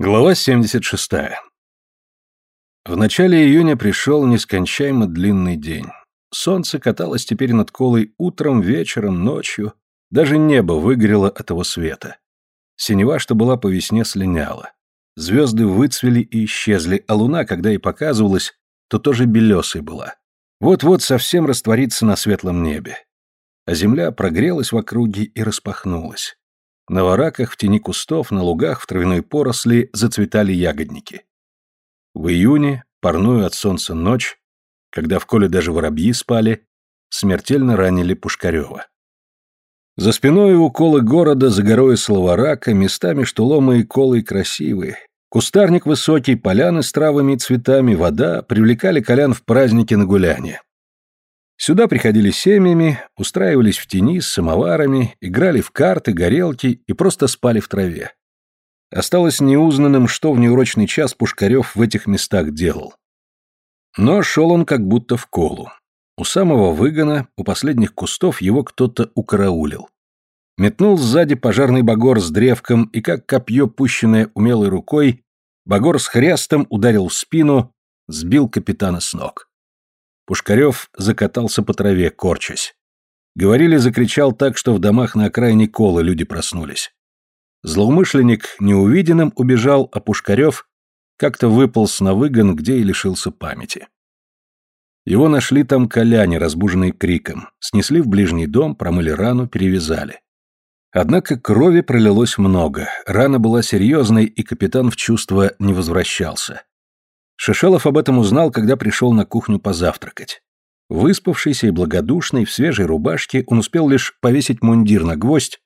Глава 76. В начале июня пришел нескончаемо длинный день. Солнце каталось теперь над Колой утром, вечером, ночью. Даже небо выгорело от его света. Синева, что была по весне, слиняла. Звезды выцвели и исчезли, а луна, когда и показывалась, то тоже белесой была. Вот-вот совсем растворится на светлом небе. А земля прогрелась в округе и распахнулась. На вораках, в тени кустов, на лугах, в травяной поросли зацветали ягодники. В июне, парную от солнца ночь, когда в коле даже воробьи спали, смертельно ранили Пушкарева. За спиной у колы города, за горой Словарака, местами что ломы и колы красивые. Кустарник высокий, поляны с травами и цветами, вода привлекали колян в праздники на гуляние. Сюда приходили семьями, устраивались в тени с самоварами, играли в карты, горелки и просто спали в траве. Осталось неузнанным, что в неурочный час Пушкарев в этих местах делал. Но шел он как будто в колу. У самого выгона, у последних кустов его кто-то укараулил. Метнул сзади пожарный багор с древком, и как копье, пущенное умелой рукой, багор с хрястом ударил в спину, сбил капитана с ног. Пушкарев закатался по траве, корчась. Говорили, закричал так, что в домах на окраине Колы люди проснулись. Злоумышленник неувиденным убежал, а Пушкарев как-то выполз на выгон, где и лишился памяти. Его нашли там коляне, разбуженные криком, снесли в ближний дом, промыли рану, перевязали. Однако крови пролилось много, рана была серьезной, и капитан в чувство не возвращался. Шишелов об этом узнал, когда пришел на кухню позавтракать. Выспавшийся и благодушный, в свежей рубашке, он успел лишь повесить мундир на гвоздь,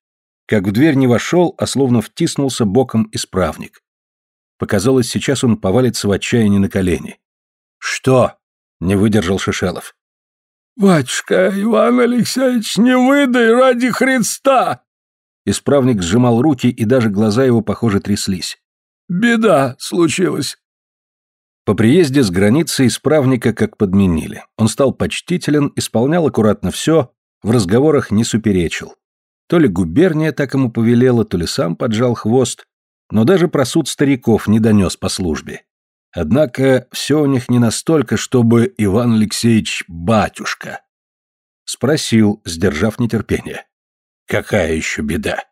как в дверь не вошел, а словно втиснулся боком исправник. Показалось, сейчас он повалится в отчаянии на колени. «Что?» — не выдержал Шишелов. «Батюшка, Иван Алексеевич, не выдай ради Христа!» Исправник сжимал руки, и даже глаза его, похоже, тряслись. «Беда случилась. По приезде с границы исправника как подменили. Он стал почтителен, исполнял аккуратно все, в разговорах не суперечил. То ли губерния так ему повелела, то ли сам поджал хвост, но даже про суд стариков не донес по службе. Однако все у них не настолько, чтобы Иван Алексеевич батюшка. Спросил, сдержав нетерпение. Какая еще беда?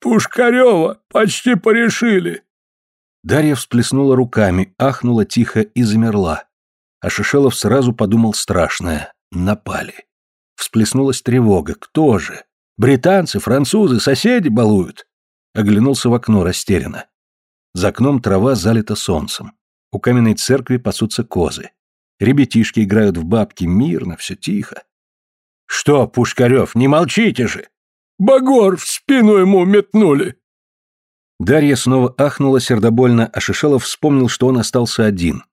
Пушкарева почти порешили. Дарья всплеснула руками, ахнула тихо и замерла. А Шишелов сразу подумал страшное. Напали. Всплеснулась тревога. Кто же? Британцы, французы, соседи балуют. Оглянулся в окно растерянно. За окном трава залита солнцем. У каменной церкви пасутся козы. Ребятишки играют в бабки мирно, все тихо. «Что, Пушкарев, не молчите же!» «Багор в спину ему метнули!» Дарья снова ахнула сердобольно, а Шишелов вспомнил, что он остался один.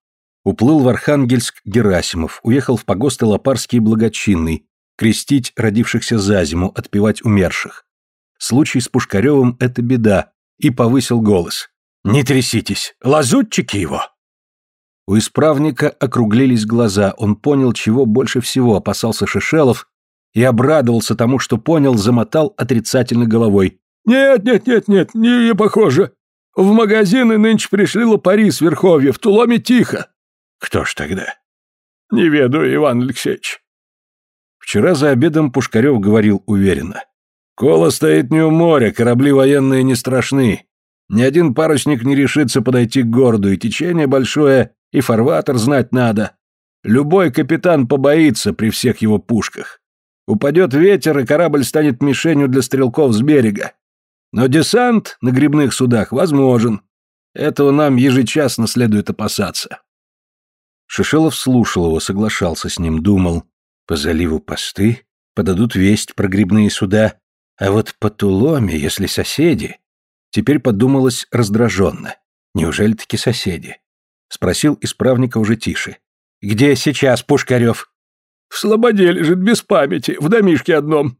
Уплыл в Архангельск Герасимов, уехал в погосты Лопарский и Благочинный, крестить родившихся за зиму, отпевать умерших. Случай с Пушкаревым — это беда, и повысил голос. «Не тряситесь, лазутчики его!» У исправника округлились глаза, он понял, чего больше всего опасался Шишелов, и обрадовался тому, что понял, замотал отрицательно головой. «Нет, нет, нет, нет, не, похоже. В магазины нынче пришли лопари с Верховья, в Туломе тихо». «Кто ж тогда?» «Не ведаю, Иван Алексеевич». Вчера за обедом Пушкарев говорил уверенно. «Кола стоит не у моря, корабли военные не страшны. Ни один парусник не решится подойти к городу, и течение большое, и фарватер знать надо. Любой капитан побоится при всех его пушках. Упадет ветер, и корабль станет мишенью для стрелков с берега. Но десант на грибных судах возможен. Этого нам ежечасно следует опасаться. Шишелов слушал его, соглашался с ним, думал. По заливу посты, подадут весть про грибные суда, а вот по Туломе, если соседи... Теперь подумалось раздраженно. Неужели таки соседи? Спросил исправника уже тише. «Где сейчас Пушкарев?» «В слободе лежит без памяти, в домишке одном.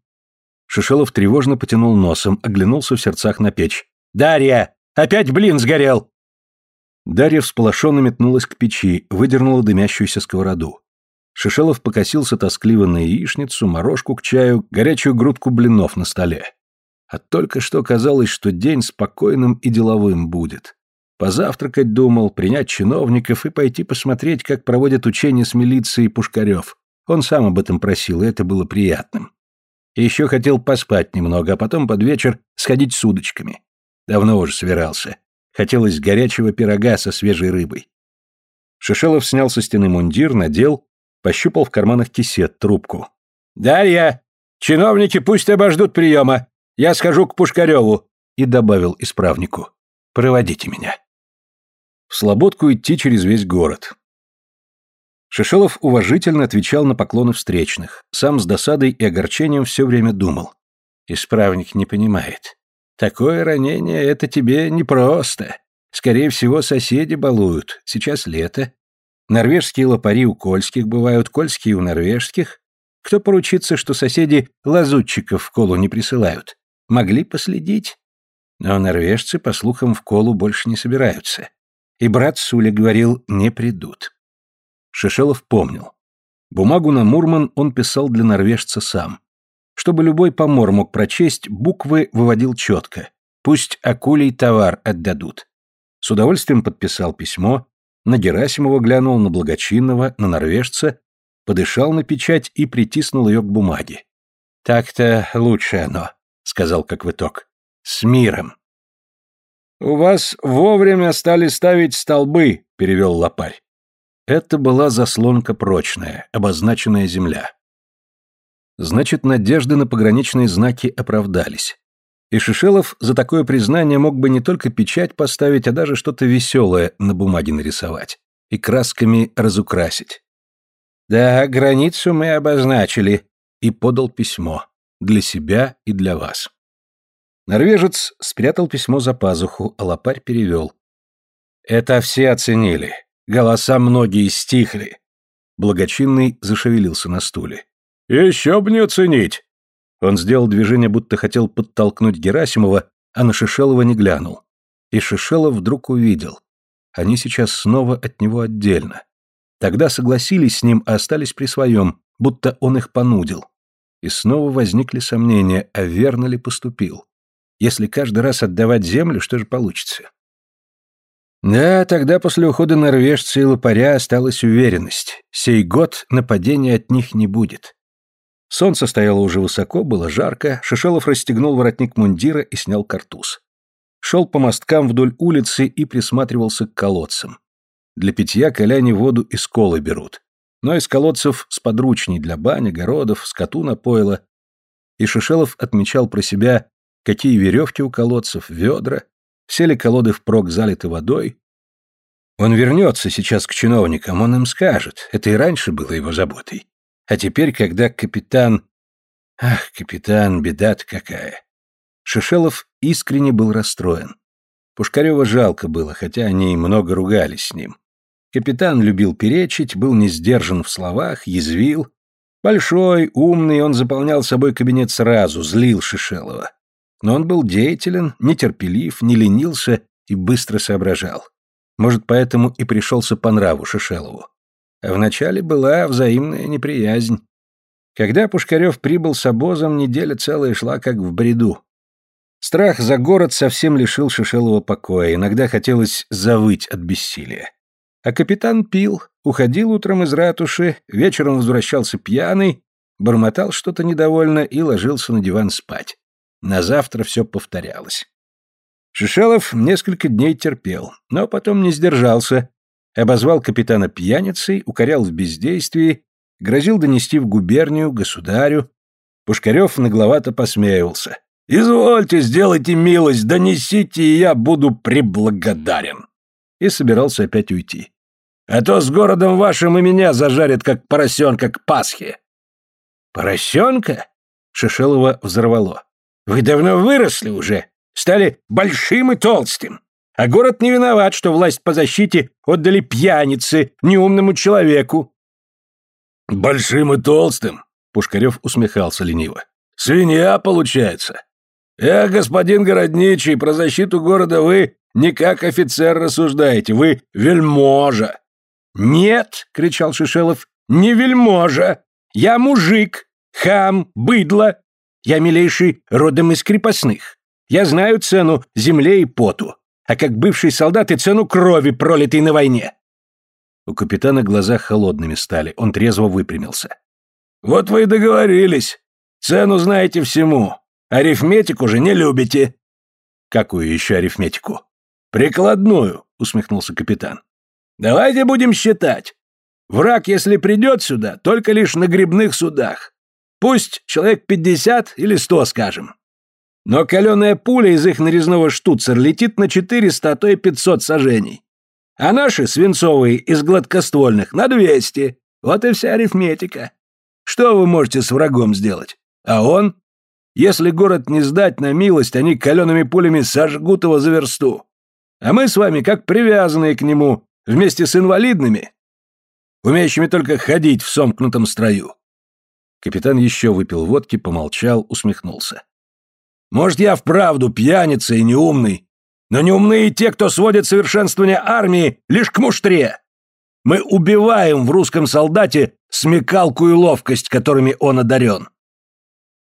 Шишелов тревожно потянул носом, оглянулся в сердцах на печь. «Дарья! Опять блин сгорел!» Дарья всполошенно метнулась к печи, выдернула дымящуюся сковороду. Шишелов покосился тоскливо на яичницу, морожку к чаю, горячую грудку блинов на столе. А только что казалось, что день спокойным и деловым будет. Позавтракать думал, принять чиновников и пойти посмотреть, как проводят учения с милицией Пушкарев. Он сам об этом просил, и это было приятным. Еще хотел поспать немного, а потом под вечер сходить с удочками. Давно уже собирался. Хотелось горячего пирога со свежей рыбой. Шишелов снял со стены мундир, надел, пощупал в карманах кисет, трубку. «Дарья! Чиновники пусть обождут приема. Я схожу к Пушкареву!» И добавил исправнику. «Проводите меня». В Слободку идти через весь город. Шишелов уважительно отвечал на поклоны встречных, сам с досадой и огорчением все время думал. Исправник не понимает. Такое ранение — это тебе непросто. Скорее всего, соседи балуют. Сейчас лето. Норвежские лопари у кольских бывают, кольские у норвежских. Кто поручится, что соседи лазутчиков в колу не присылают? Могли последить. Но норвежцы, по слухам, в колу больше не собираются. И брат Суля говорил, не придут. Шишелов помнил. Бумагу на Мурман он писал для норвежца сам. Чтобы любой помор мог прочесть, буквы выводил четко. Пусть акулей товар отдадут. С удовольствием подписал письмо, на Герасимова глянул, на благочинного, на норвежца, подышал на печать и притиснул ее к бумаге. «Так-то лучше оно», — сказал как в итог. «С миром». «У вас вовремя стали ставить столбы», — перевел лопарь. Это была заслонка прочная, обозначенная земля. Значит, надежды на пограничные знаки оправдались. И Шишелов за такое признание мог бы не только печать поставить, а даже что-то веселое на бумаге нарисовать и красками разукрасить. «Да, границу мы обозначили», и подал письмо. Для себя и для вас. Норвежец спрятал письмо за пазуху, а лопарь перевел. «Это все оценили. Голоса многие стихли. Благочинный зашевелился на стуле. «Еще б не оценить!» Он сделал движение, будто хотел подтолкнуть Герасимова, а на Шишелова не глянул. И Шишелов вдруг увидел. Они сейчас снова от него отдельно. Тогда согласились с ним, а остались при своем, будто он их понудил. И снова возникли сомнения, а верно ли поступил. Если каждый раз отдавать землю, что же получится? Да, тогда после ухода норвежца и лопаря осталась уверенность. Сей год нападения от них не будет. Солнце стояло уже высоко, было жарко, Шишелов расстегнул воротник мундира и снял картуз. Шел по мосткам вдоль улицы и присматривался к колодцам. Для питья коляне воду из колы берут. Но из колодцев сподручней для бани, городов, скоту напоила. И Шишелов отмечал про себя, какие веревки у колодцев, ведра, все ли колоды впрок залиты водой? Он вернется сейчас к чиновникам, он им скажет. Это и раньше было его заботой. А теперь, когда капитан... Ах, капитан, беда-то какая. Шишелов искренне был расстроен. Пушкарева жалко было, хотя они и много ругались с ним. Капитан любил перечить, был не сдержан в словах, язвил. Большой, умный, он заполнял собой кабинет сразу, злил Шишелова. Но он был деятелен, нетерпелив, не ленился и быстро соображал. Может, поэтому и пришелся по нраву Шишелову. А вначале была взаимная неприязнь. Когда Пушкарев прибыл с обозом, неделя целая шла как в бреду. Страх за город совсем лишил Шишелова покоя, иногда хотелось завыть от бессилия. А капитан пил, уходил утром из ратуши, вечером возвращался пьяный, бормотал что-то недовольно и ложился на диван спать. На завтра все повторялось. Шишелов несколько дней терпел, но потом не сдержался, обозвал капитана пьяницей, укорял в бездействии, грозил донести в губернию, государю. Пушкарев нагловато посмеивался. «Извольте, сделайте милость, донесите, и я буду преблагодарен!» И собирался опять уйти. «А то с городом вашим и меня зажарят, как поросенка к Пасхе!» «Поросенка?» — Шишелова взорвало. Вы давно выросли уже, стали большим и толстым. А город не виноват, что власть по защите отдали пьянице, неумному человеку. Большим и толстым, Пушкарев усмехался лениво. Свинья получается. Я, господин городничий, про защиту города вы не как офицер рассуждаете, вы вельможа. Нет, кричал Шишелов, не вельможа. Я мужик, хам, быдло, я, милейший, родом из крепостных. Я знаю цену земле и поту. а как бывший солдат и цену крови, пролитой на войне. У капитана глаза холодными стали, он трезво выпрямился. «Вот вы и договорились. Цену знаете всему. Арифметику же не любите». «Какую еще арифметику?» «Прикладную», — усмехнулся капитан. «Давайте будем считать. Враг, если придет сюда, только лишь на грибных судах. Пусть человек пятьдесят или сто, скажем. Но каленая пуля из их нарезного штуцер летит на четыреста, а то и пятьсот сажений. А наши, свинцовые, из гладкоствольных, на двести. Вот и вся арифметика. Что вы можете с врагом сделать? А он? Если город не сдать на милость, они калеными пулями сожгут его за версту. А мы с вами как привязанные к нему, вместе с инвалидными, умеющими только ходить в сомкнутом строю. Капитан еще выпил водки, помолчал, усмехнулся. Может, я вправду пьяница и неумный, но неумные те, кто сводит совершенствование армии лишь к муштре. Мы убиваем в русском солдате смекалку и ловкость, которыми он одарен.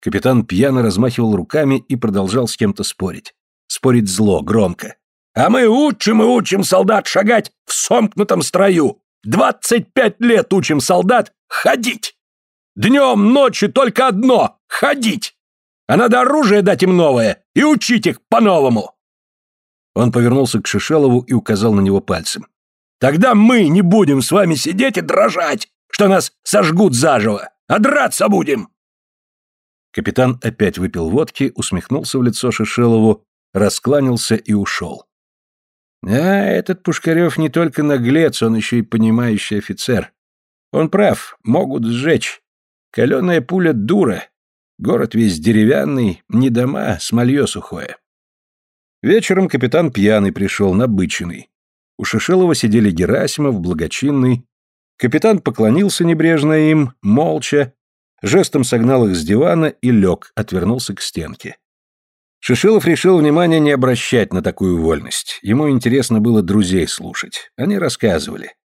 Капитан пьяно размахивал руками и продолжал с кем-то спорить. Спорить зло, громко. А мы учим и учим солдат шагать в сомкнутом строю. Двадцать пять лет учим солдат ходить. Днем, ночью только одно — ходить. А надо оружие дать им новое и учить их по-новому. Он повернулся к Шишелову и указал на него пальцем. Тогда мы не будем с вами сидеть и дрожать, что нас сожгут заживо, а драться будем. Капитан опять выпил водки, усмехнулся в лицо Шишелову, раскланялся и ушел. А этот Пушкарев не только наглец, он еще и понимающий офицер. Он прав, могут сжечь. Каленая пуля дура. Город весь деревянный, не дома, смолье сухое. Вечером капитан пьяный пришел, набыченный. У Шишелова сидели Герасимов, Благочинный. Капитан поклонился небрежно им, молча, жестом согнал их с дивана и лег, отвернулся к стенке. Шишилов решил внимания не обращать на такую вольность. Ему интересно было друзей слушать. Они рассказывали.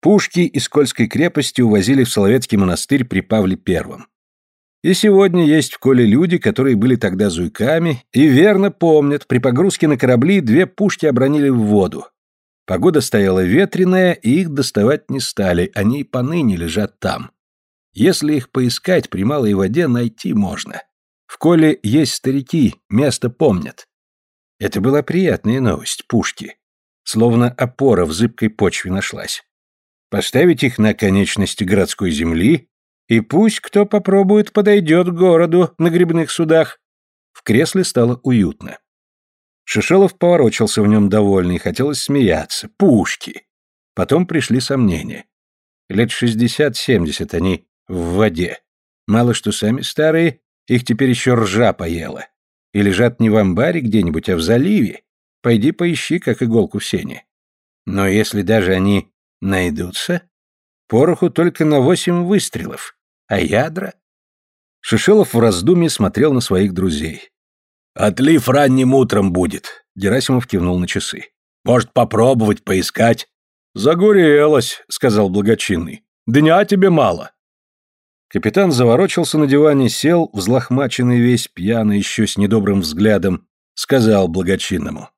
Пушки из Кольской крепости увозили в Соловецкий монастырь при Павле Первом. И сегодня есть в Коле люди, которые были тогда зуйками и верно помнят, при погрузке на корабли две пушки обронили в воду. Погода стояла ветреная, и их доставать не стали, они и поныне лежат там. Если их поискать при малой воде, найти можно. В Коле есть старики, место помнят. Это была приятная новость, пушки. Словно опора в зыбкой почве нашлась. Поставить их на конечности городской земли, и пусть кто попробует подойдет к городу на грибных судах. В кресле стало уютно. Шишелов поворочился в нем довольный, хотелось смеяться. Пушки! Потом пришли сомнения. Лет шестьдесят-семьдесят они в воде. Мало что сами старые, их теперь еще ржа поела. И лежат не в амбаре где-нибудь, а в заливе. Пойди поищи, как иголку в сене. Но если даже они найдутся, пороху только на восемь выстрелов, а ядра... Шишелов в раздумье смотрел на своих друзей. «Отлив ранним утром будет», — Герасимов кивнул на часы. «Может, попробовать, поискать?» «Загорелось», — сказал благочинный. «Дня тебе мало». Капитан заворочился на диване, сел, взлохмаченный весь, пьяный, еще с недобрым взглядом, сказал благочинному.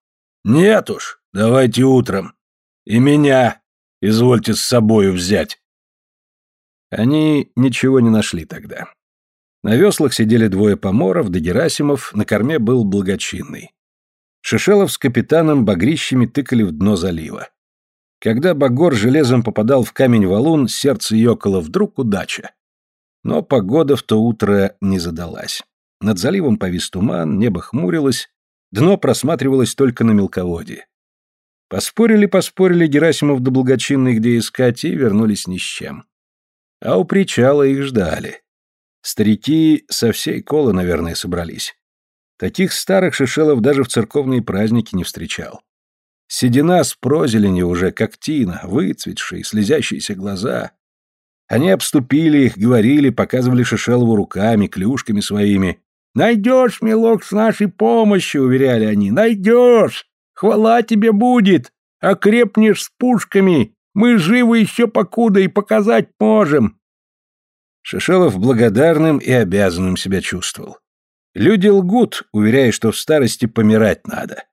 «Нет уж, давайте утром. И меня извольте с собою взять». Они ничего не нашли тогда. На веслах сидели двое поморов, да Герасимов, на корме был благочинный. Шишелов с капитаном багрищами тыкали в дно залива. Когда Багор железом попадал в камень-валун, сердце ёкало вдруг удача. Но погода в то утро не задалась. Над заливом повис туман, небо хмурилось, дно просматривалось только на мелководье. Поспорили-поспорили Герасимов да Благочинный, где искать, и вернулись ни с чем. А у причала их ждали. Старики со всей колы, наверное, собрались. Таких старых шишелов даже в церковные праздники не встречал. Седина с прозеленью уже, как тина, выцветшие, слезящиеся глаза, они обступили их, говорили, показывали Шишелову руками, клюшками своими. «Найдешь, милок, с нашей помощью», — уверяли они, — «найдешь! Хвала тебе будет! Окрепнешь с пушками! Мы живы еще покуда и показать можем!» Шишелов благодарным и обязанным себя чувствовал. Люди лгут, уверяя, что в старости помирать надо.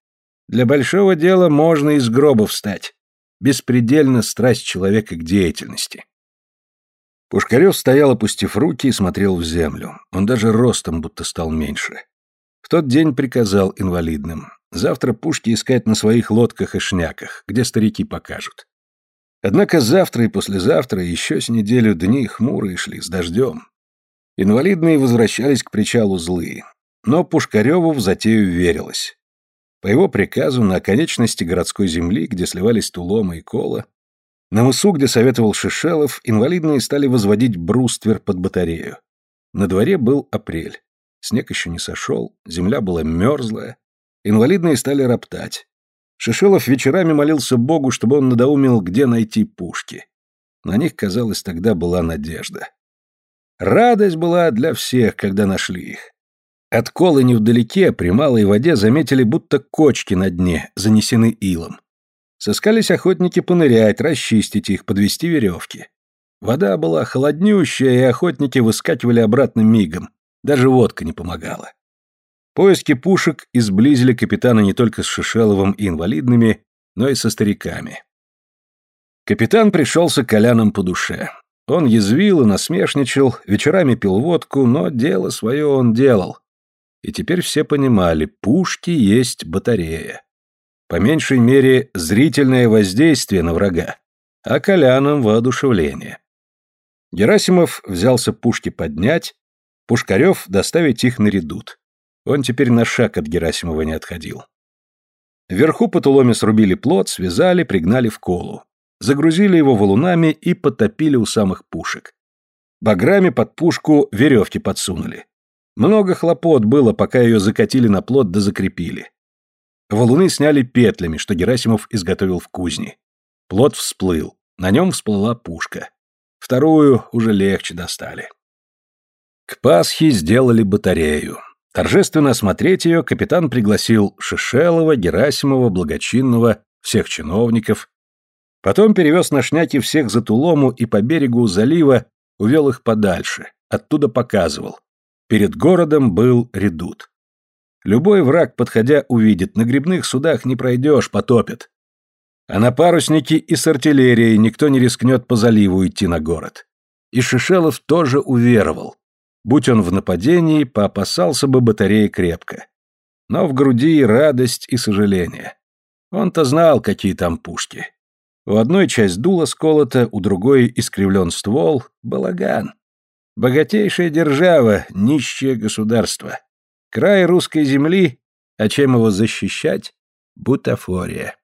Для большого дела можно из гроба встать. Беспредельна страсть человека к деятельности. Пушкарев стоял, опустив руки, и смотрел в землю. Он даже ростом будто стал меньше. В тот день приказал инвалидным. Завтра пушки искать на своих лодках и шняках, где старики покажут. Однако завтра и послезавтра еще с неделю дни хмурые шли с дождем. Инвалидные возвращались к причалу злые. Но Пушкареву в затею верилось. По его приказу на оконечности городской земли, где сливались Тулома и Кола, на мысу, где советовал Шишелов, инвалидные стали возводить бруствер под батарею. На дворе был апрель. Снег еще не сошел, земля была мерзлая. Инвалидные стали роптать. Шишелов вечерами молился Богу, чтобы он надоумил, где найти пушки. На них, казалось, тогда была надежда. Радость была для всех, когда нашли их. От колы невдалеке, при малой воде, заметили, будто кочки на дне, занесены илом. Сыскались охотники понырять, расчистить их, подвести веревки. Вода была холоднющая, и охотники выскакивали обратно мигом. Даже водка не помогала. Поиски пушек изблизили капитана не только с Шишеловым и инвалидными, но и со стариками. Капитан пришелся Колянам по душе. Он язвил и насмешничал, вечерами пил водку, но дело свое он делал. И теперь все понимали, пушки есть батарея. По меньшей мере, зрительное воздействие на врага, а Колянам воодушевление. Герасимов взялся пушки поднять, Пушкарев доставить их на редут. Он теперь на шаг от Герасимова не отходил. Вверху по туломе срубили плот, связали, пригнали в колу. Загрузили его валунами и потопили у самых пушек. Баграми под пушку веревки подсунули. Много хлопот было, пока ее закатили на плот да закрепили. Валуны сняли петлями, что Герасимов изготовил в кузне. Плот всплыл. На нем всплыла пушка. Вторую уже легче достали. К Пасхе сделали батарею. Торжественно осмотреть ее капитан пригласил Шишелова, Герасимова, Благочинного, всех чиновников. Потом перевез на шняки всех за Тулому и по берегу залива увел их подальше, оттуда показывал. Перед городом был редут. Любой враг, подходя, увидит, на грибных судах не пройдешь, потопят. А на паруснике и с артиллерией никто не рискнет по заливу идти на город. И Шишелов тоже уверовал. Будь он в нападении, поопасался бы батареи крепко. Но в груди радость и сожаление. Он-то знал, какие там пушки. У одной часть дула сколота, у другой искривлен ствол, балаган. Богатейшая держава, нищее государство. Край русской земли, а чем его защищать? Бутафория.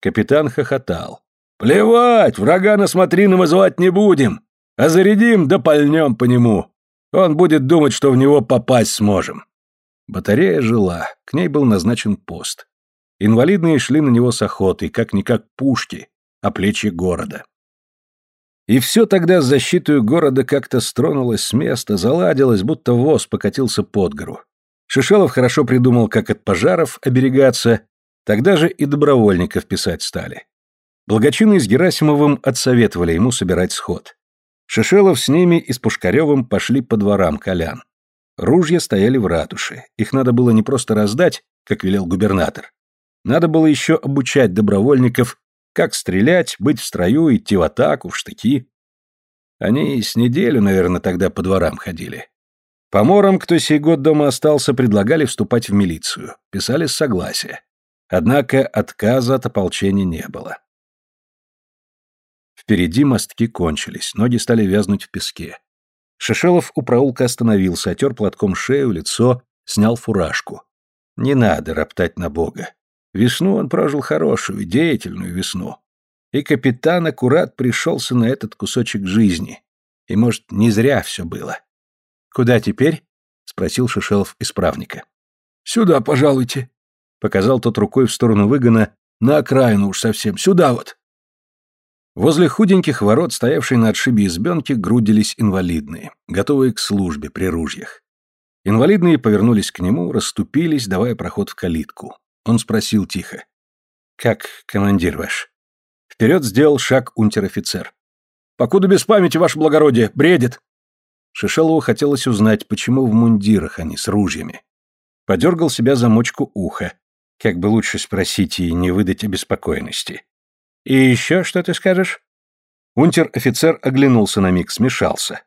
Капитан хохотал. «Плевать, врага на смотрины звать не будем, а зарядим да пальнем по нему. Он будет думать, что в него попасть сможем». Батарея жила, к ней был назначен пост. Инвалидные шли на него с охотой, как-никак пушки, а плечи города. И все тогда с защитой города как-то стронулось с места, заладилось, будто воз покатился под гору. Шишелов хорошо придумал, как от пожаров оберегаться, тогда же и добровольников писать стали. Благочинные с Герасимовым отсоветовали ему собирать сход. Шишелов с ними и с Пушкаревым пошли по дворам Колян. Ружья стояли в ратуше, их надо было не просто раздать, как велел губернатор. Надо было еще обучать добровольников, как стрелять, быть в строю, идти в атаку, в штыки. Они с неделю, наверное, тогда по дворам ходили. Поморам, кто сей год дома остался, предлагали вступать в милицию, писали с согласия. Однако отказа от ополчения не было. Впереди мостки кончились, ноги стали вязнуть в песке. Шишелов у проулка остановился, отер платком шею, лицо, снял фуражку. Не надо роптать на Бога. Весну он прожил хорошую, деятельную весну. И капитан аккурат пришелся на этот кусочек жизни. И, может, не зря все было. «Куда теперь?» — спросил Шишелов исправника. «Сюда, пожалуйте», — показал тот рукой в сторону выгона, на окраину уж совсем, сюда вот. Возле худеньких ворот, стоявшей на отшибе избенки, грудились инвалидные, готовые к службе при ружьях. Инвалидные повернулись к нему, расступились, давая проход в калитку. Он спросил тихо. «Как командир ваш?» Вперед сделал шаг унтер-офицер. «Покуда без памяти, ваше благородие, бредит!» Шишелову хотелось узнать, почему в мундирах они с ружьями. Подергал себя замочку уха. Как бы лучше спросить и не выдать обеспокоенности. И еще что ты скажешь? Унтер-офицер оглянулся на миг, смешался.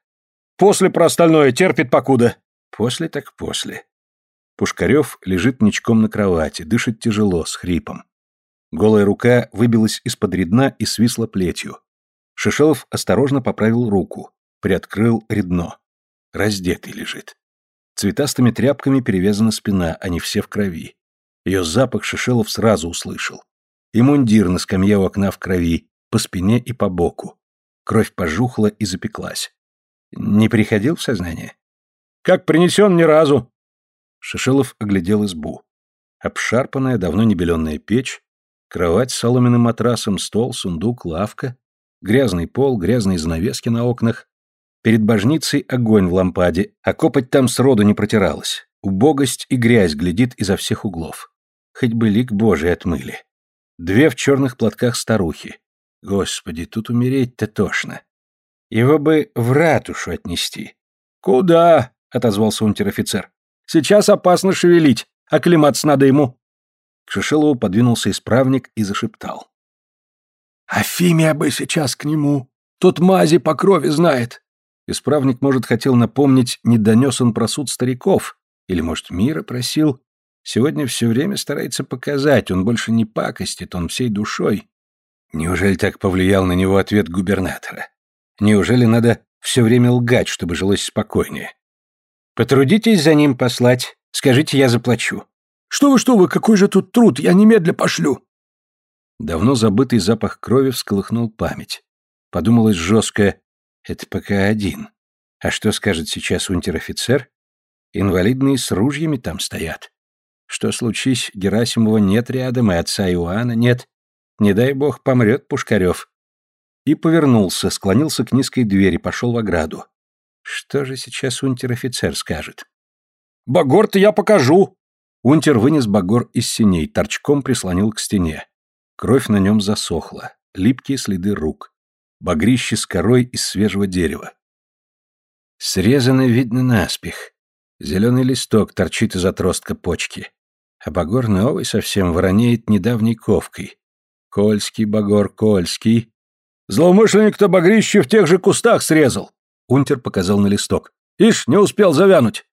После про остальное терпит покуда. После так после. Пушкарев лежит ничком на кровати, дышит тяжело, с хрипом. Голая рука выбилась из-под редна и свисла плетью. Шишелов осторожно поправил руку, приоткрыл редно. Раздетый лежит. Цветастыми тряпками перевязана спина, они все в крови. Ее запах Шишелов сразу услышал. И мундир на скамье у окна в крови, по спине и по боку. Кровь пожухла и запеклась. Не приходил в сознание? Как принесен ни разу. Шишелов оглядел избу. Обшарпанная, давно не беленная печь, кровать с соломенным матрасом, стол, сундук, лавка, грязный пол, грязные занавески на окнах. Перед божницей огонь в лампаде, а копоть там сроду не протиралась. Убогость и грязь глядит изо всех углов. Хоть бы лик Божий отмыли. Две в черных платках старухи. Господи, тут умереть-то тошно. Его бы в ратушу отнести. Куда? отозвался унтер-офицер. Сейчас опасно шевелить, оклематься надо ему. К Шишелову подвинулся исправник и зашептал. Афимия бы сейчас к нему. Тут мази по крови знает. Исправник, может, хотел напомнить, не донес он про суд стариков, или, может, мира просил. Сегодня все время старается показать, он больше не пакостит, он всей душой. Неужели так повлиял на него ответ губернатора? Неужели надо все время лгать, чтобы жилось спокойнее? Потрудитесь за ним послать, скажите, я заплачу. Что вы, что вы, какой же тут труд, я немедля пошлю. Давно забытый запах крови всколыхнул память. Подумалось жестко, это пока один. А что скажет сейчас унтер-офицер? Инвалидные с ружьями там стоят. Что случись, Герасимова нет рядом, и отца Иоанна нет. Не дай бог, помрет Пушкарев. И повернулся, склонился к низкой двери, пошел в ограду. Что же сейчас унтер-офицер скажет? «Багор-то я покажу!» Унтер вынес багор из синей, торчком прислонил к стене. Кровь на нем засохла, липкие следы рук. Багрище с корой из свежего дерева. Срезано, видно, наспех. Зеленый листок торчит из отростка почки. А багор новый совсем воронеет недавней ковкой. Кольский багор, Кольский. Злоумышленник-то багрище в тех же кустах срезал. Унтер показал на листок. Ишь, не успел завянуть.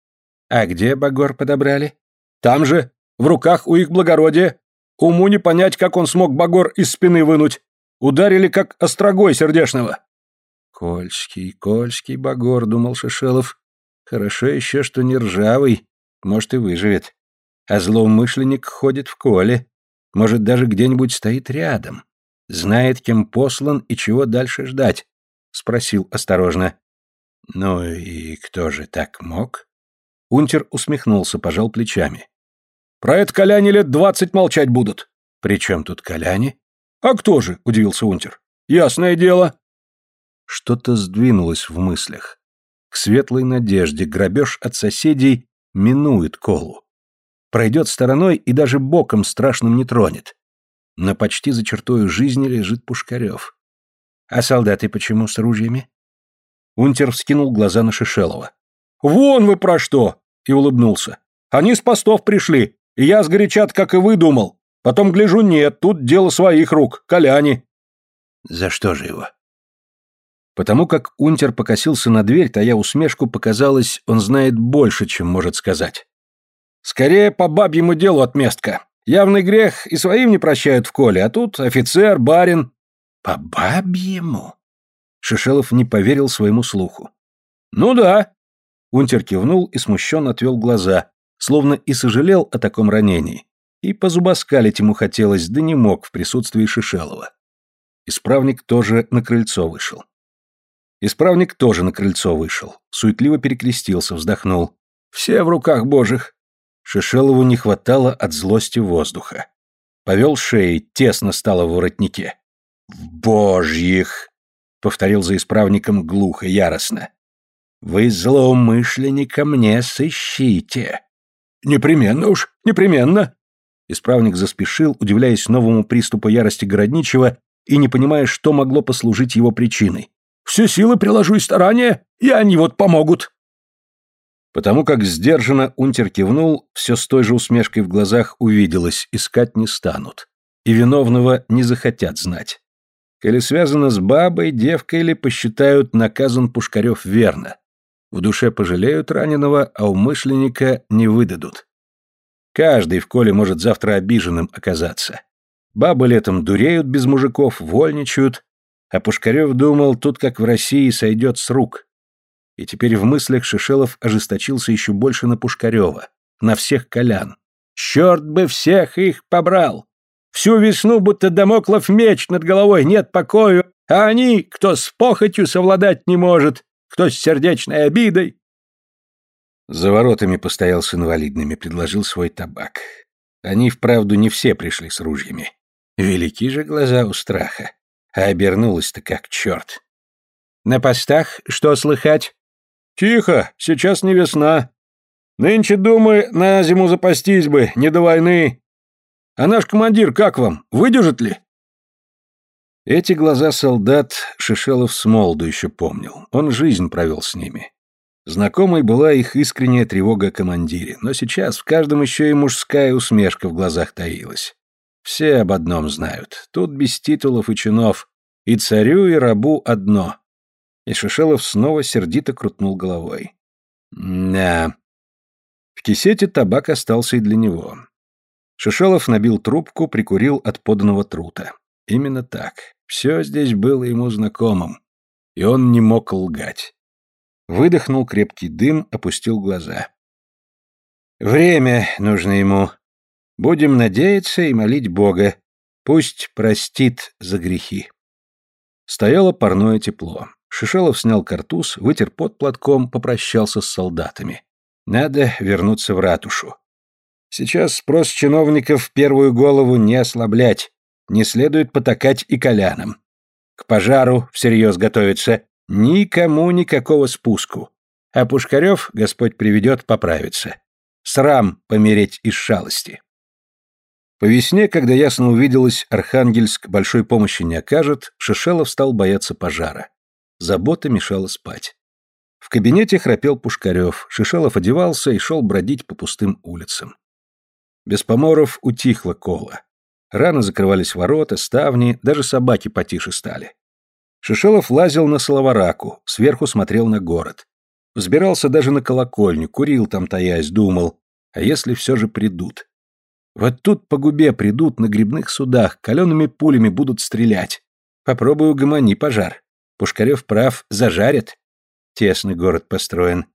А где багор подобрали? Там же, в руках у их благородия. Уму не понять, как он смог багор из спины вынуть. Ударили, как острогой сердешного. Кольский, Кольский багор, думал Шишелов. Хорошо еще, что не ржавый. Может, и выживет. А злоумышленник ходит в коле. Может, даже где-нибудь стоит рядом. Знает, кем послан и чего дальше ждать. Спросил осторожно. «Ну и кто же так мог?» Унтер усмехнулся, пожал плечами. «Про это коляне лет двадцать молчать будут». «При чем тут коляне?» «А кто же?» — удивился Унтер. «Ясное дело». Что-то сдвинулось в мыслях. К светлой надежде грабеж от соседей минует колу. Пройдет стороной и даже боком страшным не тронет. Но почти за чертою жизни лежит Пушкарев. А солдаты почему с ружьями? Унтер вскинул глаза на Шишелова. «Вон вы про что!» и улыбнулся. «Они с постов пришли, и я сгорячат, как и вы, думал. Потом гляжу, нет, тут дело своих рук, коляне». «За что же его?» Потому как Унтер покосился на дверь, тая усмешку, показалось, он знает больше, чем может сказать. «Скорее по бабьему делу отместка. Явный грех и своим не прощают в коле, а тут офицер, барин». «По бабьему?» Шишелов не поверил своему слуху. «Ну да». Унтер кивнул и смущенно отвел глаза, словно и сожалел о таком ранении. И позубоскалить ему хотелось, да не мог в присутствии Шишелова. Исправник тоже на крыльцо вышел. Исправник тоже на крыльцо вышел, суетливо перекрестился, вздохнул. «Все в руках божьих». Шишелову не хватало от злости воздуха. Повел шеей, тесно стало в воротнике. «В божьих!» повторил за исправником глухо, яростно. Вы злоумышленника мне сыщите. Непременно уж, непременно. Исправник заспешил, удивляясь новому приступу ярости городничего и не понимая, что могло послужить его причиной. Все силы приложу и старания, и они вот помогут. Потому как сдержанно унтер кивнул, все с той же усмешкой в глазах увиделось, искать не станут. И виновного не захотят знать. Коли связано с бабой, девкой или посчитают наказан Пушкарев верно. В душе пожалеют раненого, а умышленника не выдадут. Каждый в коле может завтра обиженным оказаться. Бабы летом дуреют без мужиков, вольничают, а Пушкарев думал, тут как в России сойдет с рук. И теперь в мыслях Шишелов ожесточился еще больше на Пушкарева, на всех колян. Черт бы всех их побрал! Всю весну будто домоклов меч над головой, нет покою, а они, кто с похотью совладать не может, кто с сердечной обидой. За воротами постоял с инвалидными, предложил свой табак. Они, вправду, не все пришли с ружьями. Велики же глаза у страха. А обернулась-то как черт. На постах что слыхать? Тихо, сейчас не весна. Нынче, думаю, на зиму запастись бы, не до войны. А наш командир как вам, выдержит ли? Эти глаза солдат Шишелов с молоду еще помнил. Он жизнь провел с ними. Знакомой была их искренняя тревога о командире, но сейчас в каждом еще и мужская усмешка в глазах таилась. Все об одном знают. Тут без титулов и чинов. И царю, и рабу одно. И Шишелов снова сердито крутнул головой. Да. В кисете табак остался и для него. Шишелов набил трубку, прикурил от поданного трута. Именно так. Все здесь было ему знакомым. И он не мог лгать. Выдохнул крепкий дым, опустил глаза. Время нужно ему. Будем надеяться и молить Бога. Пусть простит за грехи. Стояло парное тепло. Шишелов снял картуз, вытер под платком, попрощался с солдатами. Надо вернуться в ратушу. Сейчас спрос чиновников в первую голову не ослаблять. Не следует потакать и колянам. К пожару всерьез готовиться. Никому никакого спуску. А Пушкарев, Господь приведет, поправиться. Срам помереть из шалости. По весне, когда ясно увиделось, Архангельск большой помощи не окажет, Шишелов стал бояться пожара. Забота мешала спать. В кабинете храпел Пушкарев, Шишелов одевался и шел бродить по пустым улицам. Без поморов утихло коло. Рано закрывались ворота, ставни, даже собаки потише стали. Шишелов лазил на Соловараку, сверху смотрел на город. Взбирался даже на колокольню, курил там таясь, думал, а если все же придут? Вот тут по губе придут на грибных судах, калеными пулями будут стрелять. Попробую гомони пожар. Пушкарев прав, зажарят. Тесный город построен.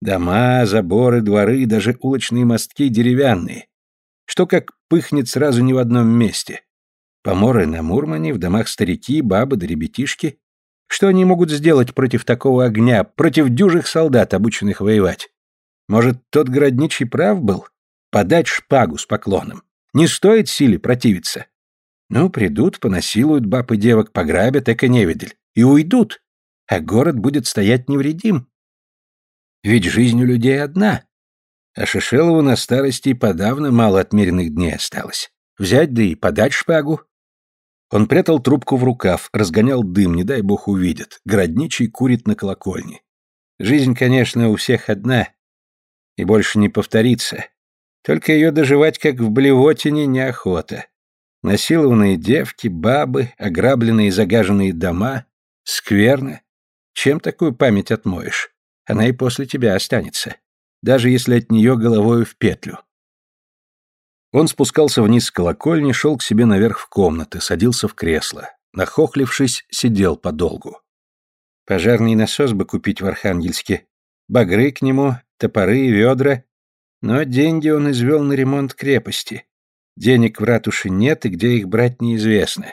Дома, заборы, дворы, даже улочные мостки деревянные. Что как пыхнет сразу не в одном месте. Поморы на Мурмане, в домах старики, бабы да ребятишки. Что они могут сделать против такого огня, против дюжих солдат, обученных воевать? Может, тот городничий прав был? подать шпагу с поклоном. Не стоит силе противиться. Ну, придут, понасилуют баб и девок, пограбят, эко-невидель, и уйдут, а город будет стоять невредим. Ведь жизнь у людей одна. А Шишелову на старости подавно мало отмеренных дней осталось. Взять да и подать шпагу. Он прятал трубку в рукав, разгонял дым, не дай бог увидят. Городничий курит на колокольне. Жизнь, конечно, у всех одна. И больше не повторится. Только ее доживать, как в блевотине, неохота. Насилованные девки, бабы, ограбленные и загаженные дома. Скверно. Чем такую память отмоешь? Она и после тебя останется. Даже если от нее головою в петлю. Он спускался вниз с колокольни, шел к себе наверх в комнаты, садился в кресло. Нахохлившись, сидел подолгу. Пожарный насос бы купить в Архангельске. Багры к нему, топоры и ведра, но деньги он извел на ремонт крепости. Денег в ратуше нет, и где их брать неизвестно.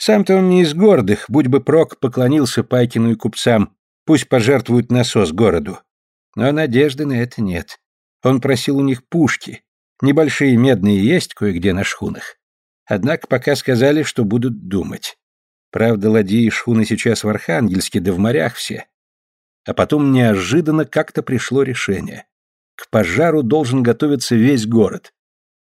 Сам-то он не из гордых, будь бы прок поклонился Пайкину и купцам, пусть пожертвуют насос городу. Но надежды на это нет. Он просил у них пушки. Небольшие медные есть кое-где на шхунах. Однако пока сказали, что будут думать. Правда, ладьи и шхуны сейчас в Архангельске, да в морях все. А потом неожиданно как-то пришло решение. К пожару должен готовиться весь город.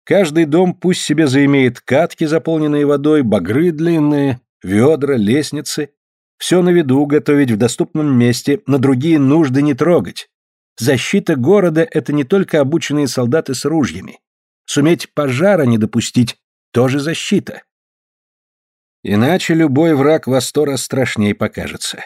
Каждый дом пусть себе заимеет катки, заполненные водой, багры длинные, ведра, лестницы. Все на виду готовить в доступном месте, на другие нужды не трогать. Защита города — это не только обученные солдаты с ружьями. Суметь пожара не допустить — тоже защита. Иначе любой враг во сто раз страшнее покажется.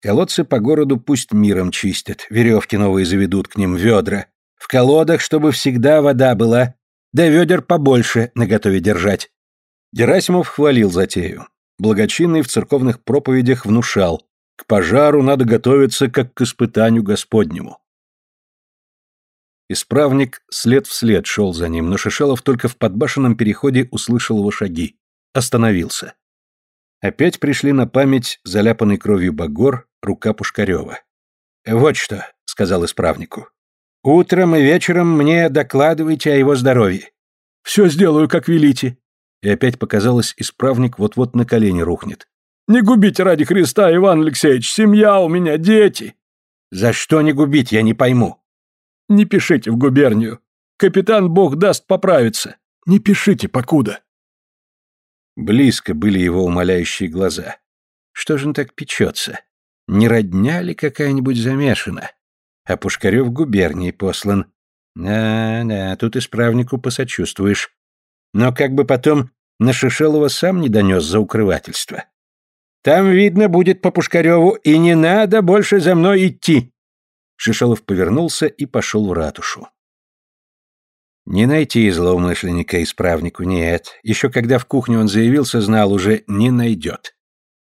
Колодцы по городу пусть миром чистят, веревки новые заведут к ним, ведра. В колодах, чтобы всегда вода была, да ведер побольше наготове держать. Герасимов хвалил затею. Благочинный в церковных проповедях внушал, к пожару надо готовиться, как к испытанию Господнему. Исправник след вслед шел за ним, но Шишелов только в подбашенном переходе услышал его шаги. Остановился. Опять пришли на память заляпанный кровью Багор, рука Пушкарева. «Вот что», — сказал исправнику. «Утром и вечером мне докладывайте о его здоровье». «Все сделаю, как велите». И опять показалось, исправник вот-вот на колени рухнет. «Не губите ради Христа, Иван Алексеевич, семья у меня, дети». «За что не губить, я не пойму». «Не пишите в губернию. Капитан Бог даст поправиться. Не пишите, покуда». Близко были его умоляющие глаза. Что же он так печется? Не родня ли какая-нибудь замешана? А Пушкарев губернии послан. Да-да, тут исправнику посочувствуешь. Но как бы потом на Шишелова сам не донес за укрывательство. Там, видно, будет по Пушкареву, и не надо больше за мной идти. Шишелов повернулся и пошел в ратушу. Не найти злоумышленника исправнику нет. Еще когда в кухню он заявился, знал уже, не найдет.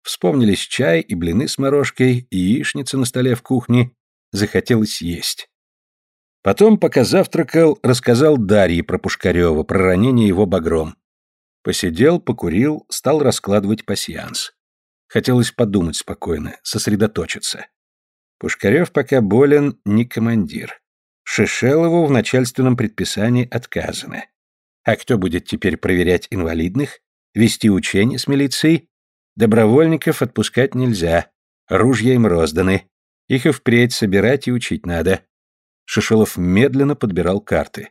Вспомнились чай и блины с морожкой, и яичница на столе в кухне. Захотелось есть. Потом, пока завтракал, рассказал Дарье про Пушкарева, про ранение его багром. Посидел, покурил, стал раскладывать пасьянс. Хотелось подумать спокойно, сосредоточиться. Пушкарев пока болен, не командир. Шишелову в начальственном предписании отказано. А кто будет теперь проверять инвалидных? Вести учения с милицией? Добровольников отпускать нельзя. Ружья им розданы. Их и впредь собирать и учить надо. Шишелов медленно подбирал карты.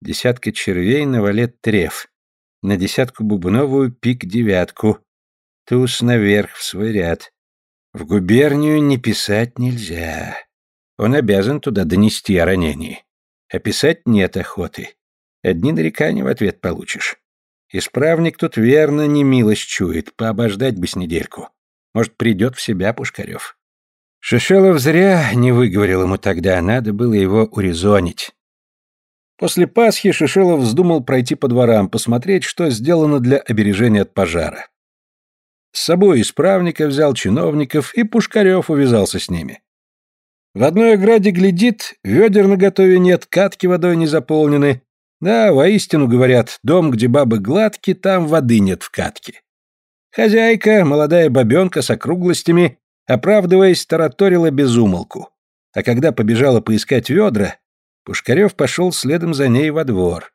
Десятка червей на валет треф. На десятку бубновую пик девятку. Туз наверх в свой ряд. В губернию не писать нельзя. Он обязан туда донести о ранении. Описать нет охоты. Одни нарекания в ответ получишь. Исправник тут верно не милость чует, пообождать бы с недельку. Может, придет в себя Пушкарев. Шишелов зря не выговорил ему тогда, надо было его урезонить. После Пасхи Шишелов вздумал пройти по дворам, посмотреть, что сделано для обережения от пожара. С собой исправника взял чиновников, и Пушкарев увязался с ними. В одной ограде глядит, ведер наготове нет, катки водой не заполнены. Да, воистину говорят, дом, где бабы гладки, там воды нет в катке. Хозяйка, молодая бабенка с округлостями, оправдываясь, тараторила безумолку. А когда побежала поискать ведра, Пушкарев пошел следом за ней во двор.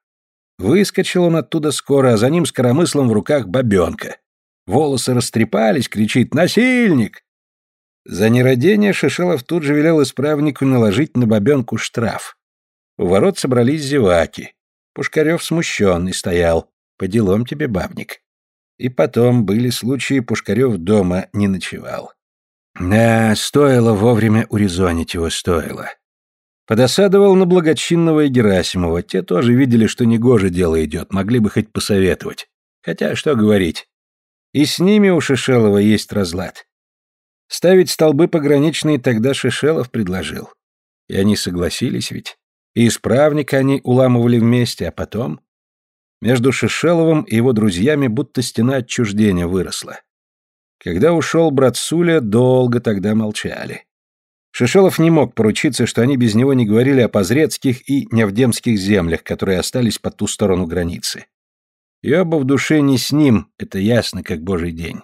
Выскочил он оттуда скоро, а за ним с коромыслом в руках бабенка. Волосы растрепались, кричит «Насильник!» За нерадение Шишелов тут же велел исправнику наложить на бабенку штраф. У ворот собрались зеваки. Пушкарев смущенный стоял. По делам тебе, бабник. И потом были случаи, Пушкарев дома не ночевал. Да, стоило вовремя урезонить его, стоило. Подосадовал на благочинного и Герасимова. Те тоже видели, что негоже дело идет, могли бы хоть посоветовать. Хотя, что говорить. И с ними у Шишелова есть разлад. Ставить столбы пограничные тогда Шишелов предложил. И они согласились ведь. И исправника они уламывали вместе, а потом... Между Шишеловым и его друзьями будто стена отчуждения выросла. Когда ушел брат Суля, долго тогда молчали. Шишелов не мог поручиться, что они без него не говорили о позрецких и невдемских землях, которые остались по ту сторону границы. И оба в душе не с ним, это ясно, как божий день.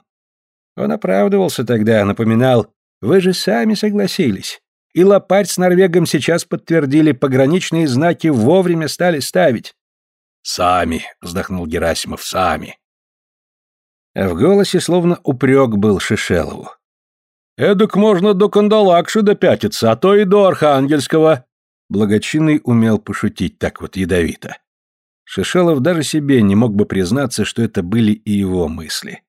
Он оправдывался тогда, напоминал, «Вы же сами согласились. И Лопарь с Норвегом сейчас подтвердили, пограничные знаки вовремя стали ставить». «Сами», — вздохнул Герасимов, — «сами». В голосе словно упрек был Шишелову. «Эдак можно до Кандалакши допятиться, а то и до Архангельского». Благочинный умел пошутить так вот ядовито. Шишелов даже себе не мог бы признаться, что это были и его мысли.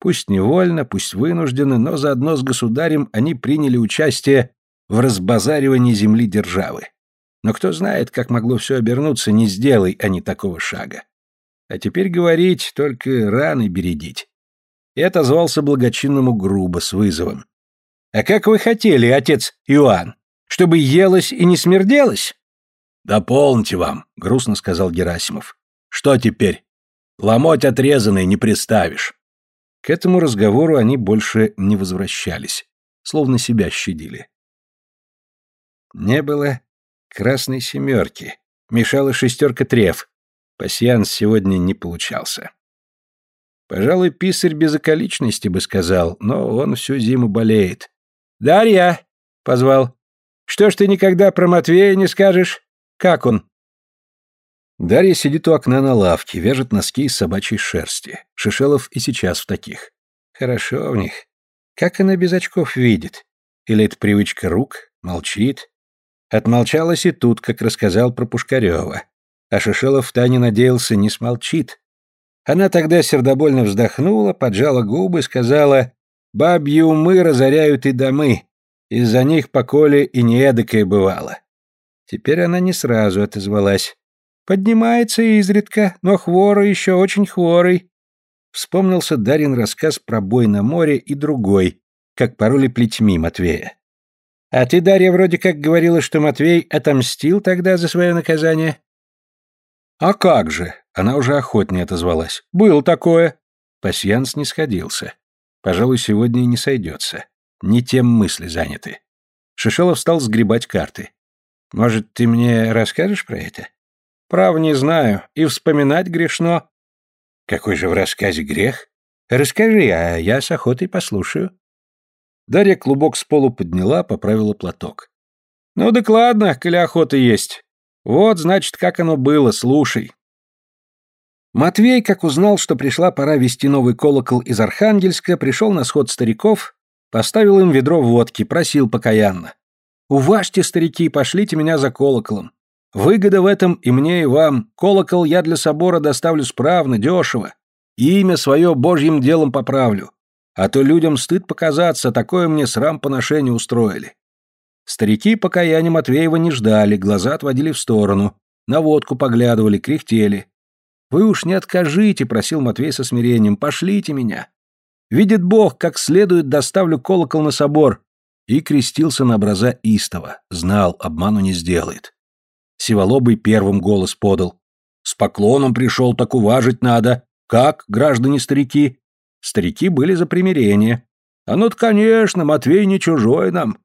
Пусть невольно, пусть вынужденно, но заодно с государем они приняли участие в разбазаривании земли державы. Но кто знает, как могло все обернуться, не сделай они такого шага. А теперь говорить, только раны бередить. И отозвался благочинному грубо, с вызовом. «А как вы хотели, отец Иоанн? Чтобы елось и не смерделось?» «Да полните вам», — грустно сказал Герасимов. «Что теперь? Ломоть отрезанный не приставишь». К этому разговору они больше не возвращались, словно себя щадили. Не было красной семерки, мешала шестерка треф. Пасьянс сегодня не получался. Пожалуй, писарь без околичности бы сказал, но он всю зиму болеет. «Дарья!» — позвал. «Что ж ты никогда про Матвея не скажешь? Как он?» Дарья сидит у окна на лавке, вяжет носки из собачьей шерсти. Шишелов и сейчас в таких. Хорошо в них. Как она без очков видит? Или это привычка рук? Молчит? Отмолчалась и тут, как рассказал про Пушкарева. А Шишелов Тане надеялся, не смолчит. Она тогда сердобольно вздохнула, поджала губы, сказала, «Бабьи умы разоряют и домы. Из-за них по коле и неэдакое бывало». Теперь она не сразу отозвалась. Поднимается изредка, но хворый еще очень хворый. Вспомнился Дарин рассказ про бой на море и другой, как пароли плетьми Матвея. А ты, Дарья, вроде как говорила, что Матвей отомстил тогда за свое наказание? А как же? Она уже охотнее отозвалась. Был такое. Пасьянс не сходился. Пожалуй, сегодня и не сойдется. Не тем мысли заняты. Шишелов стал сгребать карты. Может, ты мне расскажешь про это? Прав не знаю, и вспоминать грешно. Какой же в рассказе грех? Расскажи, а я с охотой послушаю. Дарья клубок с полу подняла, поправила платок. Ну так ладно, коли охота есть. Вот, значит, как оно было, слушай. Матвей, как узнал, что пришла пора вести новый колокол из Архангельска, пришел на сход стариков, поставил им ведро водки, просил покаянно. «Уважьте, старики, пошлите меня за колоколом. Выгода в этом и мне, и вам. Колокол я для собора доставлю справно, дешево. И имя свое божьим делом поправлю. А то людям стыд показаться, такое мне срам поношение устроили. Старики покаяния Матвеева не ждали, глаза отводили в сторону, на водку поглядывали, кряхтели. «Вы уж не откажите», — просил Матвей со смирением, — «пошлите меня. Видит Бог, как следует доставлю колокол на собор». И крестился на образа истова, знал, обману не сделает. Сиволобый первым голос подал. «С поклоном пришел, так уважить надо. Как, граждане-старики?» Старики были за примирение. «А ну-то, конечно, Матвей не чужой нам.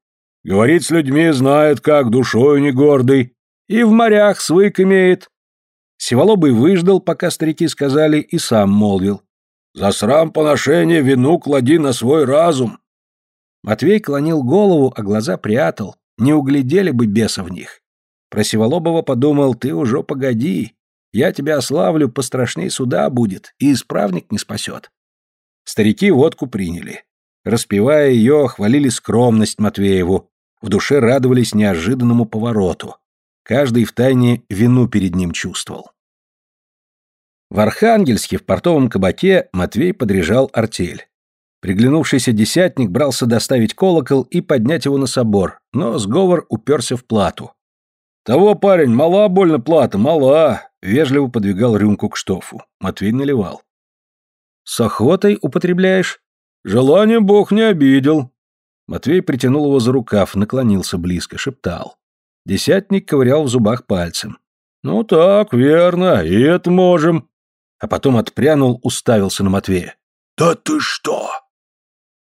Говорит с людьми, знает как, душою не гордый. И в морях свык имеет». Сиволобый выждал, пока старики сказали, и сам молвил. «За срам поношения вину клади на свой разум». Матвей клонил голову, а глаза прятал. Не углядели бы беса в них. Про Сиволобова подумал, ты уже погоди. Я тебя ославлю, пострашней суда будет, и исправник не спасет. Старики водку приняли. Распевая ее, хвалили скромность Матвееву, в душе радовались неожиданному повороту. Каждый втайне вину перед ним чувствовал. В Архангельске в портовом кабаке Матвей подряжал артель. Приглянувшийся десятник брался доставить колокол и поднять его на собор, но сговор уперся в плату. «Того, парень, мала больно плата, мала!» Вежливо подвигал рюмку к штофу. Матвей наливал. «С охотой употребляешь?» «Желание Бог не обидел». Матвей притянул его за рукав, наклонился близко, шептал. Десятник ковырял в зубах пальцем. «Ну так, верно, и это можем». А потом отпрянул, уставился на Матвея. «Да ты что?»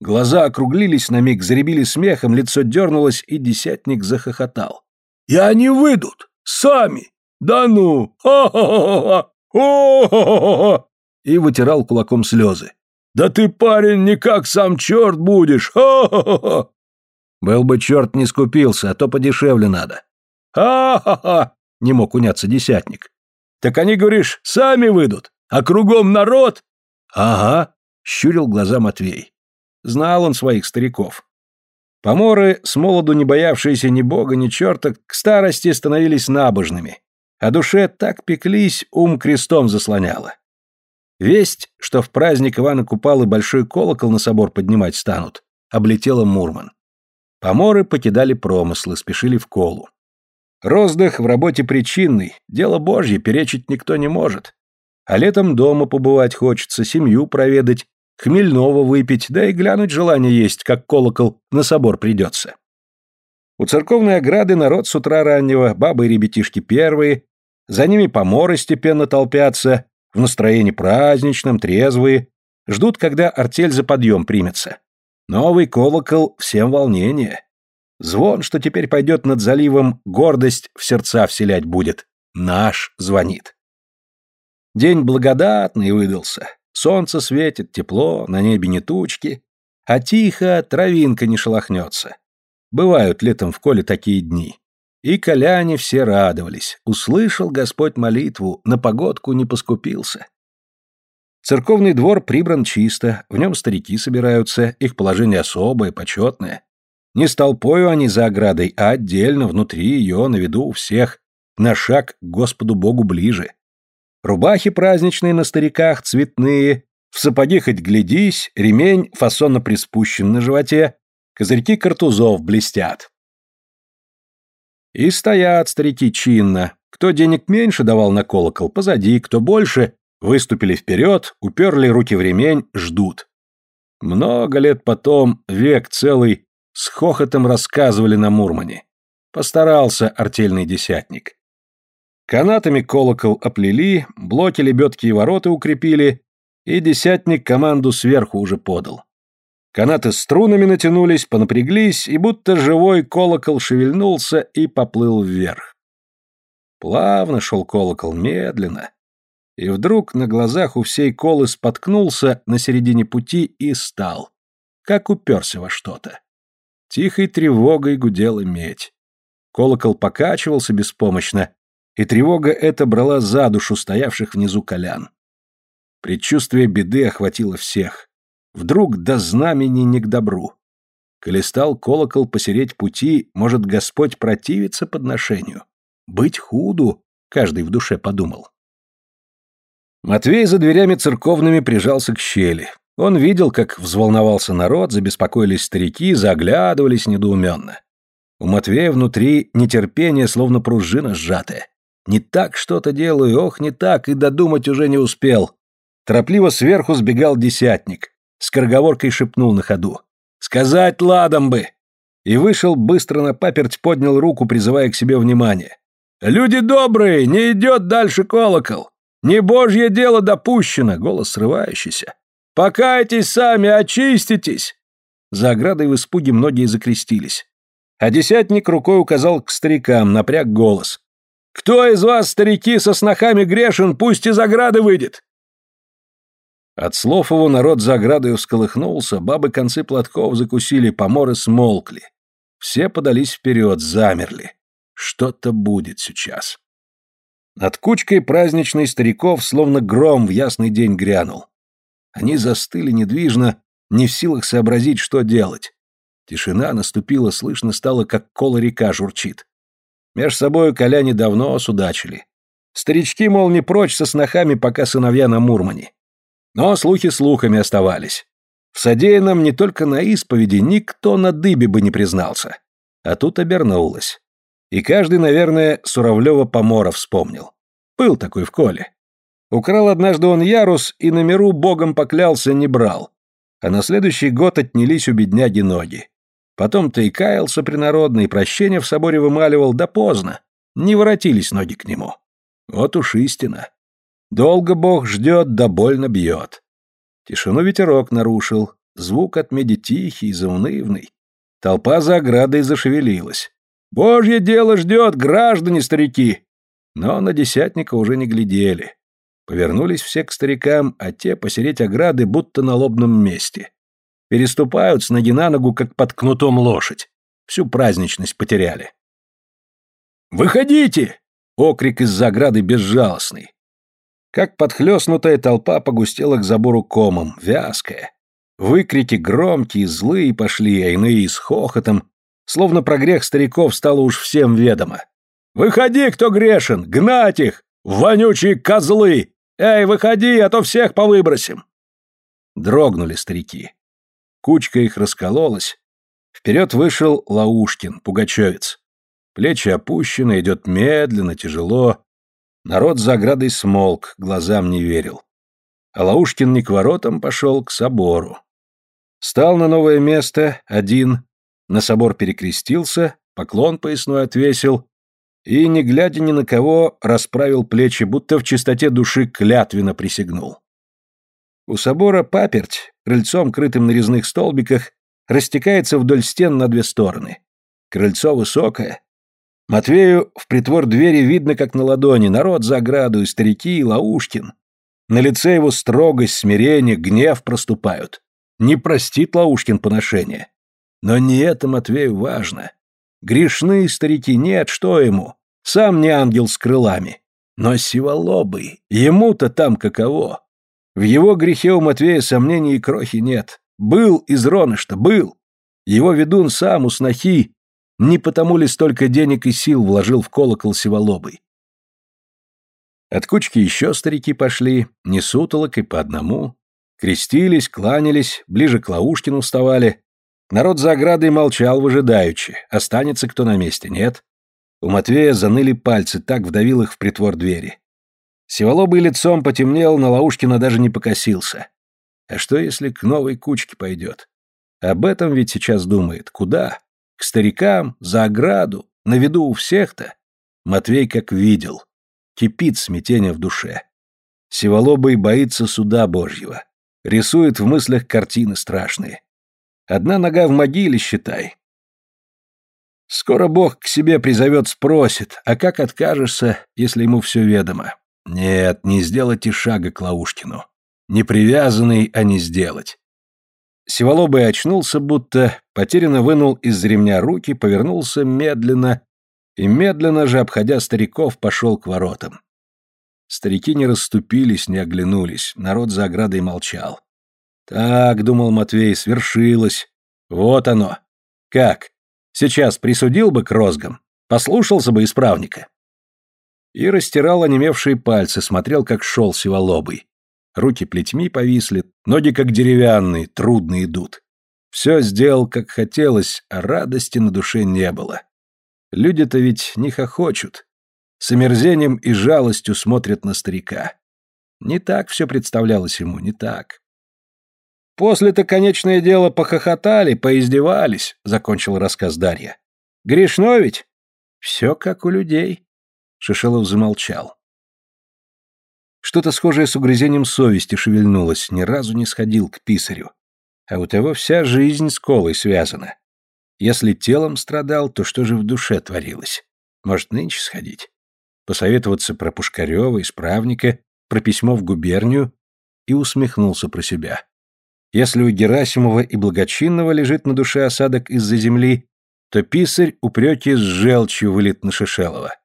Глаза округлились на миг, заребили смехом, лицо дернулось, и десятник захохотал. И они выйдут. Сами. Да ну! Ха-ха-ха! О-ха-ха-ха!» И вытирал кулаком слезы. «Да ты, парень, никак сам черт будешь! Ха-ха-ха!» Был бы черт не скупился, а то подешевле надо. «Ха-ха-ха!» — не мог уняться десятник. «Так они, говоришь, сами выйдут, а кругом народ?» «Ага», — щурил глаза Матвей. Знал он своих стариков. Поморы, с молоду не боявшиеся ни бога, ни черта, к старости становились набожными, а душе так пеклись, ум крестом заслоняло. Весть, что в праздник Ивана Купалы большой колокол на собор поднимать станут, облетела Мурман. Поморы покидали промыслы, спешили в колу. Роздых в работе причинный, дело божье, перечить никто не может. А летом дома побывать хочется, семью проведать, хмельного выпить, да и глянуть желание есть, как колокол на собор придется. У церковной ограды народ с утра раннего, бабы и ребятишки первые, за ними поморы степенно толпятся, в настроении праздничном, трезвые, ждут, когда артель за подъем примется. Новый колокол всем волнение. Звон, что теперь пойдет над заливом, гордость в сердца вселять будет. Наш звонит. День благодатный выдался. Солнце светит, тепло, на небе не тучки, а тихо травинка не шелохнется. Бывают летом в коле такие дни. И коляне все радовались. Услышал Господь молитву, на погодку не поскупился. Церковный двор прибран чисто, в нем старики собираются, их положение особое, почетное. Не с толпою они за оградой, а отдельно, внутри ее, на виду у всех, на шаг к Господу Богу ближе. Рубахи праздничные на стариках, цветные, в сапоги хоть глядись, ремень фасонно приспущен на животе, козырьки картузов блестят. И стоят старики чинно. Кто денег меньше давал на колокол, позади, кто больше, выступили вперед, уперли руки в ремень, ждут. Много лет потом, век целый, с хохотом рассказывали на Мурмане. Постарался артельный десятник. Канатами колокол оплели, блоки лебедки и ворота укрепили, и десятник команду сверху уже подал. Канаты струнами натянулись, понапряглись, и будто живой колокол шевельнулся и поплыл вверх. Плавно шел колокол, медленно. И вдруг на глазах у всей колы споткнулся на середине пути и стал, как уперся во что-то. Тихой тревогой гудела медь. Колокол покачивался беспомощно, и тревога эта брала за душу стоявших внизу колян. Предчувствие беды охватило всех. Вдруг до знамени не к добру. Коли стал колокол посереть пути, может, Господь противиться подношению. Быть худу, каждый в душе подумал. Матвей за дверями церковными прижался к щели. Он видел, как взволновался народ, забеспокоились старики, заглядывались недоуменно. У Матвея внутри нетерпение, словно пружина сжатая. Не так что-то делаю, ох, не так, и додумать уже не успел. Торопливо сверху сбегал десятник. Скороговоркой шепнул на ходу. «Сказать ладом бы!» И вышел быстро на паперть, поднял руку, призывая к себе внимание. «Люди добрые, не идет дальше колокол! Не божье дело допущено!» Голос срывающийся. Покайтесь сами, очиститесь!» За оградой в испуге многие закрестились. А десятник рукой указал к старикам, напряг голос. «Кто из вас, старики, со снохами грешен, пусть из ограды выйдет!» От слов его народ за оградой всколыхнулся, бабы концы платков закусили, поморы смолкли. Все подались вперед, замерли. Что-то будет сейчас. Над кучкой праздничной стариков словно гром в ясный день грянул. Они застыли недвижно, не в силах сообразить, что делать. Тишина наступила, слышно стало, как кола река журчит. Меж собою коляне давно судачили. Старички, мол, не прочь со снохами, пока сыновья на Мурмане. Но слухи слухами оставались. В содеянном не только на исповеди никто на дыбе бы не признался. А тут обернулось. И каждый, наверное, Суровлева-Помора вспомнил. Был такой в коле. Украл однажды он ярус и на миру богом поклялся не брал. А на следующий год отнялись у бедняги ноги. Потом-то и каялся принародно, и прощения в соборе вымаливал, да поздно. Не воротились ноги к нему. Вот уж истина. Долго бог ждет, да больно бьет. Тишину ветерок нарушил, звук от меди тихий, заунывный. Толпа за оградой зашевелилась. «Божье дело ждет, граждане-старики!» Но на десятника уже не глядели. Повернулись все к старикам, а те посереть ограды, будто на лобном месте. Переступают с ноги на ногу, как под кнутом лошадь. Всю праздничность потеряли. «Выходите!» — окрик из-за ограды безжалостный. Как подхлёстнутая толпа погустела к забору комом, вязкая. Выкрики громкие, злые пошли, а иные с хохотом, словно про грех стариков стало уж всем ведомо. «Выходи, кто грешен! Гнать их! Вонючие козлы! «Эй, выходи, а то всех повыбросим!» Дрогнули старики. Кучка их раскололась, Вперед вышел Лаушкин, пугачевец. Плечи опущены, идет медленно, тяжело. Народ за оградой смолк, глазам не верил. А Лаушкин не к воротам пошел, к собору. Стал на новое место, один, на собор перекрестился, поклон поясной отвесил и, не глядя ни на кого, расправил плечи, будто в чистоте души клятвенно присягнул. У собора паперть, крыльцом, крытым на резных столбиках, растекается вдоль стен на две стороны. Крыльцо высокое. Матвею в притвор двери видно, как на ладони, народ за ограду, и старики, и Лаушкин. На лице его строгость, смирение, гнев проступают. Не простит Лаушкин поношение. Но не это Матвею важно. Грешные старики нет, что ему? Сам не ангел с крылами. Но сиволобый, ему-то там каково. В его грехе у Матвея сомнений и крохи нет. Был из Ронышта, был. Его ведун сам у снохи. Не потому ли столько денег и сил вложил в колокол сиволобый? От кучки еще старики пошли, не сутолок и по одному. Крестились, кланялись, ближе к Лаушкину вставали. Народ за оградой молчал выжидаючи. Останется кто на месте, нет? У Матвея заныли пальцы, так вдавил их в притвор двери. Сиволобый лицом потемнел, на Лаушкина даже не покосился. А что, если к новой кучке пойдет? Об этом ведь сейчас думает. Куда? К старикам? За ограду? На виду у всех-то? Матвей как видел. Кипит смятение в душе. Сиволобый боится суда Божьего. Рисует в мыслях картины страшные. Одна нога в могиле, считай. Скоро Бог к себе призовет, спросит, а как откажешься, если ему все ведомо? Нет, не сделать и шага к Лаушкину. Не привязанный, а не сделать. Сиволобый очнулся, будто потерянно вынул из ремня руки, повернулся медленно и медленно же, обходя стариков, пошел к воротам. Старики не расступились, не оглянулись, народ за оградой молчал. Так, думал Матвей, свершилось. Вот оно. Как? Сейчас присудил бы к розгам, послушался бы исправника и растирал онемевшие пальцы, смотрел, как шел сиволобый. Руки плетьми повисли, ноги как деревянные, трудно идут. Все сделал, как хотелось, а радости на душе не было. Люди-то ведь не хохочут. С омерзением и жалостью смотрят на старика. Не так все представлялось ему, не так. «После-то, конечное дело, похохотали, поиздевались», — закончил рассказ Дарья. «Грешно ведь?» «Все как у людей», Шишелов замолчал. Что-то схожее с угрызением совести шевельнулось, ни разу не сходил к писарю. А у того вся жизнь с колой связана. Если телом страдал, то что же в душе творилось? Может, нынче сходить? Посоветоваться про Пушкарева, исправника, про письмо в губернию и усмехнулся про себя. Если у Герасимова и Благочинного лежит на душе осадок из-за земли, то писарь упреки с желчью вылет на Шишелова.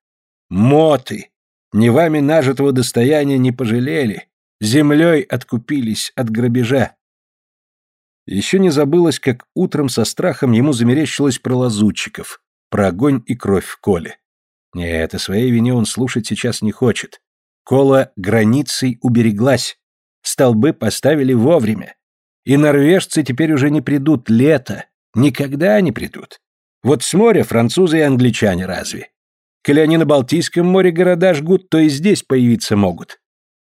Моты! Не вами нажитого достояния не пожалели, землей откупились от грабежа. Еще не забылось, как утром со страхом ему замерещилось про лазутчиков, про огонь и кровь в коле. Нет, о своей вине он слушать сейчас не хочет. Кола границей убереглась, столбы поставили вовремя. И норвежцы теперь уже не придут лето, никогда не придут. Вот с моря французы и англичане разве? Коли они на Балтийском море города жгут, то и здесь появиться могут.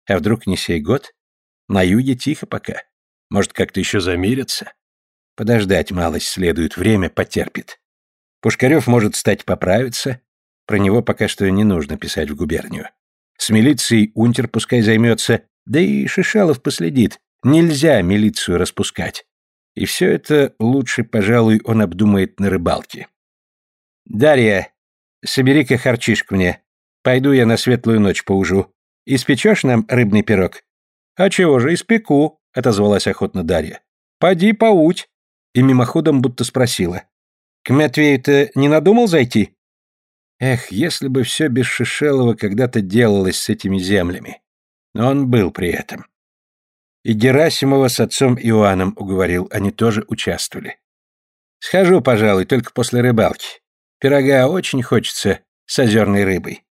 А вдруг не сей год? На юге тихо пока. Может, как-то еще замирятся? Подождать малость следует, время потерпит. Пушкарев может стать поправиться. Про него пока что не нужно писать в губернию. С милицией унтер пускай займется, да и Шишалов последит. Нельзя милицию распускать. И все это лучше, пожалуй, он обдумает на рыбалке. «Дарья, Собери-ка харчишку мне. Пойду я на светлую ночь поужу. Испечешь нам рыбный пирог? А чего же, испеку, отозвалась охотно Дарья. Поди поуть. И мимоходом будто спросила. К Матвею-то не надумал зайти? Эх, если бы все без Шишелова когда-то делалось с этими землями. Но он был при этом. И Герасимова с отцом Иоанном уговорил, они тоже участвовали. Схожу, пожалуй, только после рыбалки. Пирога очень хочется с озерной рыбой.